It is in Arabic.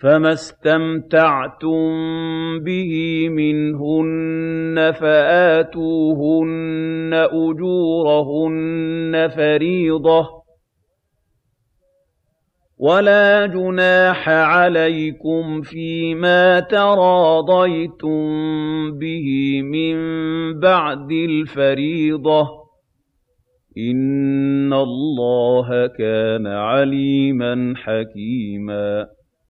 فَمَا اسْتَمْتَعْتُم بِهِ مِنْهُنَّ فَآتُوهُنَّ أُجُورَهُنَّ فَرِيضَةً ۚ وَلَا جُنَاحَ عَلَيْكُمْ فِيمَا تَرَاضَيْتُم بِهِ مِن بَعْدِ الْفَرِيضَةِ ۚ إِنَّ اللَّهَ كَانَ عَلِيمًا حَكِيمًا